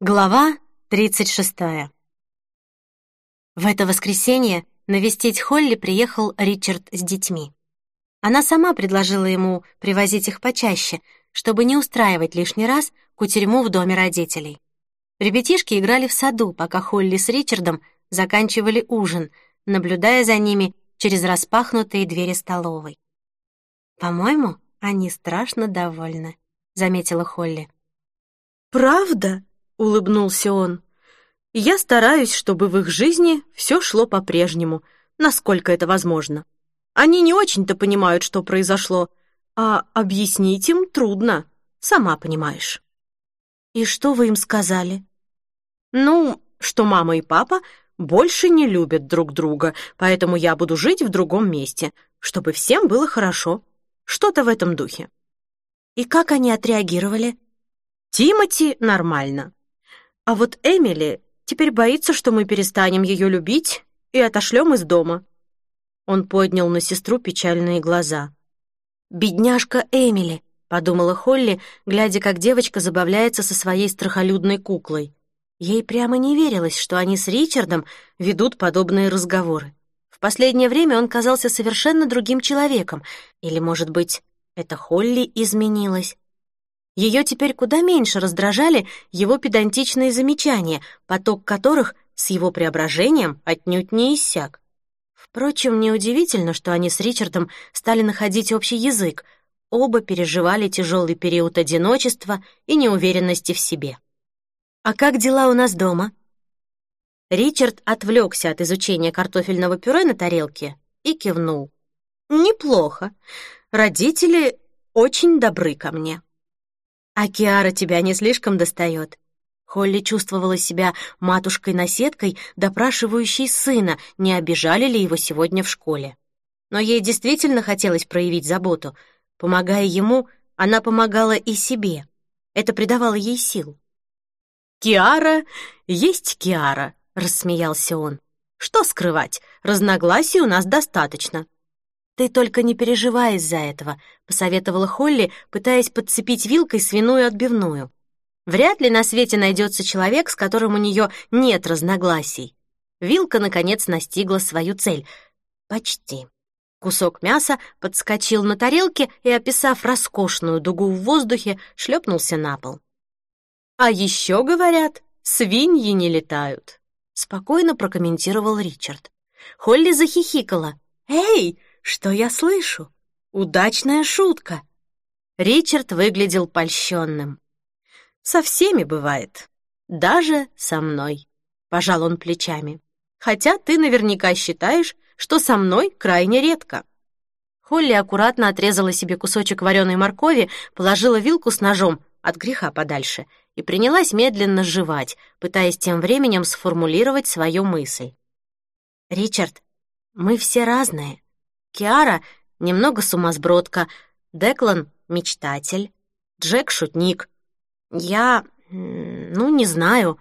Глава 36. В это воскресенье навестить Холли приехал Ричард с детьми. Она сама предложила ему привозить их почаще, чтобы не устраивать лишний раз кутерьму в доме родителей. Ребятишки играли в саду, пока Холли с Ричардом заканчивали ужин, наблюдая за ними через распахнутые двери столовой. «По-моему, они страшно довольны», — заметила Холли. «Правда?» Улыбнулся он. Я стараюсь, чтобы в их жизни все шло по-прежнему, насколько это возможно. Они не очень-то понимают, что произошло, а объяснить им трудно, сама понимаешь. И что вы им сказали? Ну, что мама и папа больше не любят друг друга, поэтому я буду жить в другом месте, чтобы всем было хорошо. Что-то в этом духе. И как они отреагировали? Тимати нормально. А вот Эмили теперь боится, что мы перестанем ее любить и отошлем из дома. Он поднял на сестру печальные глаза. «Бедняжка Эмили», — подумала Холли, глядя, как девочка забавляется со своей страхолюдной куклой. Ей прямо не верилось, что они с Ричардом ведут подобные разговоры. В последнее время он казался совершенно другим человеком. Или, может быть, это Холли изменилась? Ее теперь куда меньше раздражали его педантичные замечания, поток которых с его преображением отнюдь не иссяк. Впрочем, неудивительно, что они с Ричардом стали находить общий язык. Оба переживали тяжелый период одиночества и неуверенности в себе. «А как дела у нас дома?» Ричард отвлекся от изучения картофельного пюре на тарелке и кивнул. «Неплохо. Родители очень добры ко мне». «А Киара тебя не слишком достает?» Холли чувствовала себя матушкой-наседкой, допрашивающей сына, не обижали ли его сегодня в школе. Но ей действительно хотелось проявить заботу. Помогая ему, она помогала и себе. Это придавало ей сил. «Киара есть Киара», — рассмеялся он. «Что скрывать? Разногласий у нас достаточно. «Ты только не переживай из-за этого», — посоветовала Холли, пытаясь подцепить вилкой свиную отбивную. «Вряд ли на свете найдется человек, с которым у нее нет разногласий». Вилка, наконец, настигла свою цель. Почти. Кусок мяса подскочил на тарелке и, описав роскошную дугу в воздухе, шлепнулся на пол. «А еще, говорят, свиньи не летают», — спокойно прокомментировал Ричард. Холли захихикала. «Эй, что я слышу? Удачная шутка. Ричард выглядел польщенным. Со всеми бывает. Даже со мной. Пожал он плечами. Хотя ты наверняка считаешь, что со мной крайне редко. Холли аккуратно отрезала себе кусочек вареной моркови, положила вилку с ножом от греха подальше и принялась медленно жевать, пытаясь тем временем сформулировать свою мысль. «Ричард, мы все разные. Киара — немного сумасбродка, Деклан — мечтатель, Джек — шутник. Я... ну, не знаю.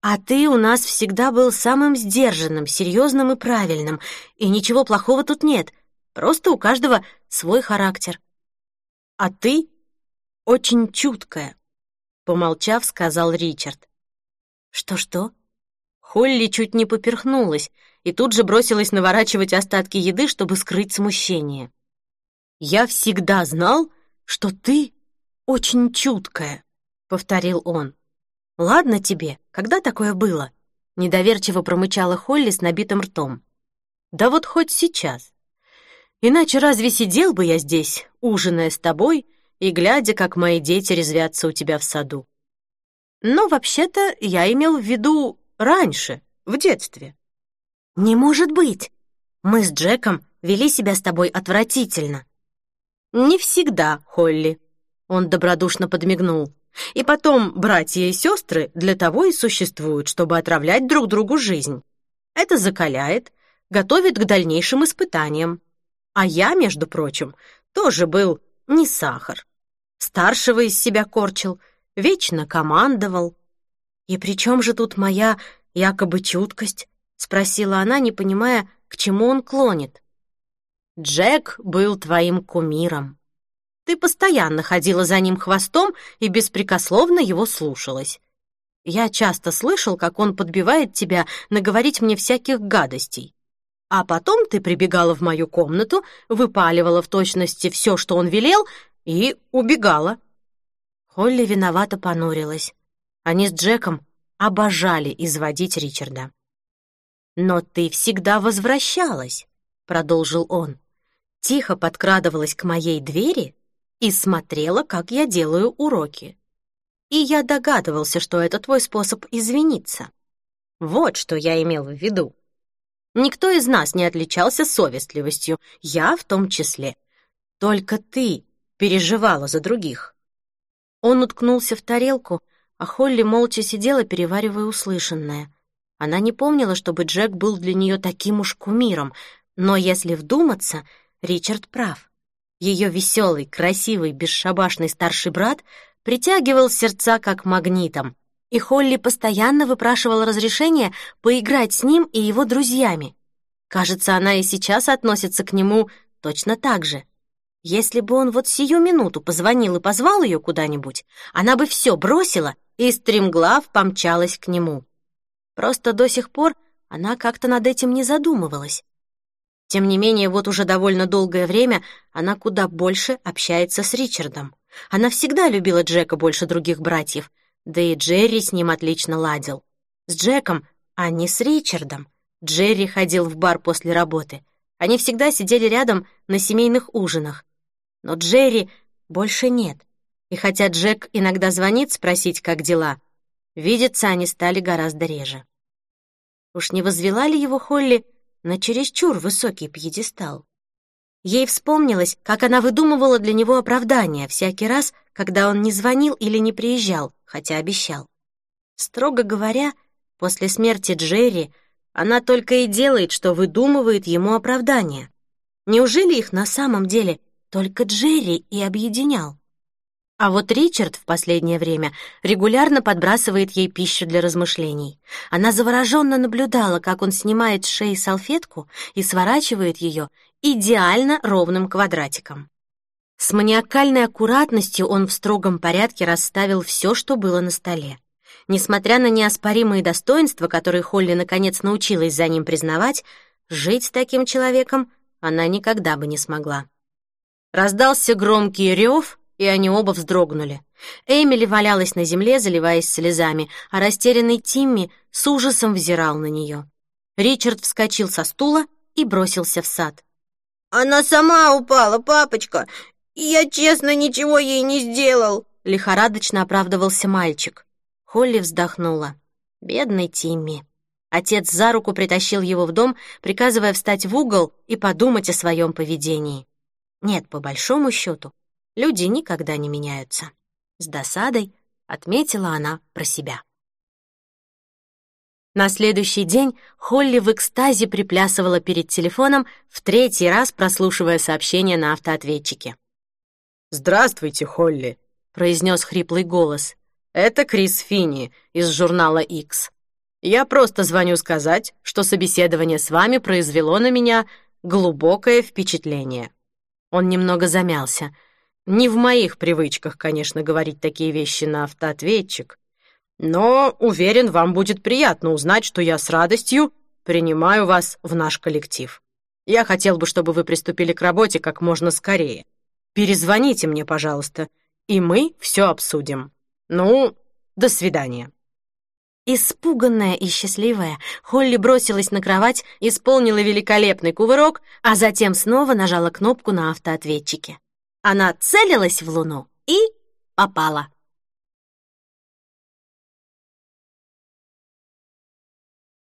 А ты у нас всегда был самым сдержанным, серьезным и правильным, и ничего плохого тут нет, просто у каждого свой характер. А ты очень чуткая, — помолчав, сказал Ричард. Что-что? Холли чуть не поперхнулась и тут же бросилась наворачивать остатки еды, чтобы скрыть смущение. «Я всегда знал, что ты очень чуткая», — повторил он. «Ладно тебе, когда такое было?» — недоверчиво промычала Холли с набитым ртом. «Да вот хоть сейчас. Иначе разве сидел бы я здесь, ужиная с тобой и глядя, как мои дети резвятся у тебя в саду? Но вообще-то я имел в виду раньше, в детстве. «Не может быть! Мы с Джеком вели себя с тобой отвратительно». «Не всегда, Холли», — он добродушно подмигнул. «И потом, братья и сестры для того и существуют, чтобы отравлять друг другу жизнь. Это закаляет, готовит к дальнейшим испытаниям. А я, между прочим, тоже был не сахар. Старшего из себя корчил, вечно командовал. И при чем же тут моя якобы чуткость? — спросила она, не понимая, к чему он клонит. «Джек был твоим кумиром. Ты постоянно ходила за ним хвостом и беспрекословно его слушалась. Я часто слышал, как он подбивает тебя наговорить мне всяких гадостей. А потом ты прибегала в мою комнату, выпаливала в точности все, что он велел, и убегала. Холли виновато понурилась. Они с Джеком обожали изводить Ричарда. «Но ты всегда возвращалась», — продолжил он. «Тихо подкрадывалась к моей двери и смотрела, как я делаю уроки. И я догадывался, что это твой способ извиниться. Вот что я имел в виду. Никто из нас не отличался совестливостью, я в том числе. Только ты переживала за других. Он уткнулся в тарелку, а Холли молча сидела, переваривая услышанное. Она не помнила, чтобы Джек был для нее таким уж кумиром, но если вдуматься, Ричард прав. Ее веселый, красивый, бесшабашный старший брат притягивал сердца как магнитом, и Холли постоянно выпрашивала разрешение поиграть с ним и его друзьями. Кажется, она и сейчас относится к нему точно так же. Если бы он вот сию минуту позвонил и позвал ее куда-нибудь, она бы все бросила и стремглав помчалась к нему. Просто до сих пор она как-то над этим не задумывалась. Тем не менее, вот уже довольно долгое время она куда больше общается с Ричардом. Она всегда любила Джека больше других братьев, да и Джерри с ним отлично ладил. С Джеком, а не с Ричардом. Джерри ходил в бар после работы. Они всегда сидели рядом на семейных ужинах но Джерри больше нет. И хотя Джек иногда звонит спросить, как дела, видеться они стали гораздо реже. Уж не возвела ли его Холли на чересчур высокий пьедестал? Ей вспомнилось, как она выдумывала для него оправдания всякий раз, когда он не звонил или не приезжал, хотя обещал. Строго говоря, после смерти Джерри она только и делает, что выдумывает ему оправдания. Неужели их на самом деле только Джерри и объединял. А вот Ричард в последнее время регулярно подбрасывает ей пищу для размышлений. Она завороженно наблюдала, как он снимает с шеи салфетку и сворачивает ее идеально ровным квадратиком. С маниакальной аккуратностью он в строгом порядке расставил все, что было на столе. Несмотря на неоспоримые достоинства, которые Холли наконец научилась за ним признавать, жить с таким человеком она никогда бы не смогла. Раздался громкий рев, и они оба вздрогнули. Эмили валялась на земле, заливаясь слезами, а растерянный Тимми с ужасом взирал на нее. Ричард вскочил со стула и бросился в сад. «Она сама упала, папочка! Я честно ничего ей не сделал!» Лихорадочно оправдывался мальчик. Холли вздохнула. «Бедный Тимми». Отец за руку притащил его в дом, приказывая встать в угол и подумать о своем поведении. Нет, по большому счету, люди никогда не меняются. С досадой отметила она про себя. На следующий день Холли в экстазе приплясывала перед телефоном, в третий раз прослушивая сообщение на автоответчике. «Здравствуйте, Холли», — произнес хриплый голос. «Это Крис Финни из журнала X. Я просто звоню сказать, что собеседование с вами произвело на меня глубокое впечатление. Он немного замялся. Не в моих привычках, конечно, говорить такие вещи на автоответчик. Но, уверен, вам будет приятно узнать, что я с радостью принимаю вас в наш коллектив. Я хотел бы, чтобы вы приступили к работе как можно скорее. Перезвоните мне, пожалуйста, и мы все обсудим. Ну, до свидания». Испуганная и счастливая, Холли бросилась на кровать, исполнила великолепный кувырок, а затем снова нажала кнопку на автоответчике. Она целилась в луну и попала.